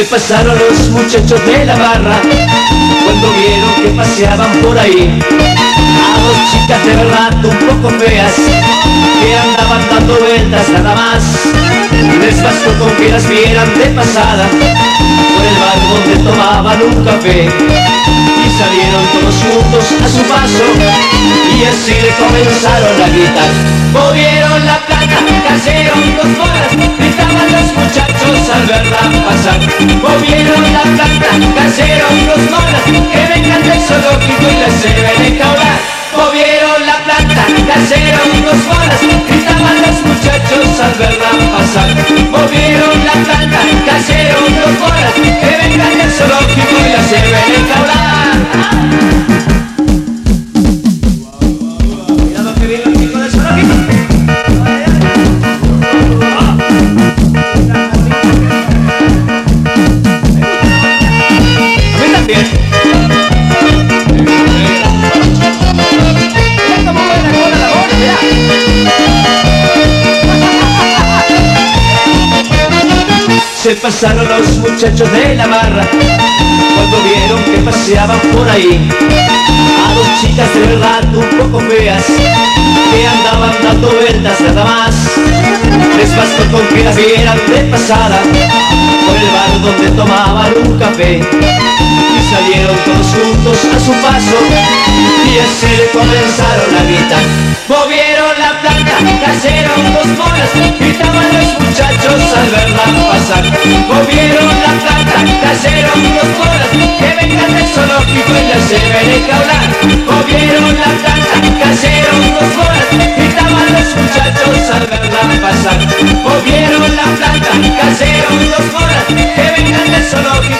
pasaron los muchachos de la barra cuando vieron que paseaban por ahí a dos chicas de verdad un poco feas que andaban dando vueltas nada más. Les bastó con que las vieran de pasada por el bar donde tomaban un café y salieron todos juntos a su paso y así le comenzaron a gritar. Movieron la plata, cayeron dos bolas, gritaban los muchachos al verla pasar. Movieron la plata, cayeron dos bolas, que vengan del zoológico y las lleven enjaular. Movieron la plata, cayeron dos bolas, gritaban los muchachos al verla pasar. Movieron la plata, cayeron dos bolas, Se pasaron los muchachos de la barra cuando vieron que paseaban por ahí a dos chicas de verdad un poco feas que andaban dando vueltas nada más. Les bastó con que las vieran de pasada por el bar donde tomaban un café y salieron todos juntos a su paso y así le comenzaron a gritar. Movieron la plata, cayeron los muchachos movieron la plata, cayeron los moras que vengan del solo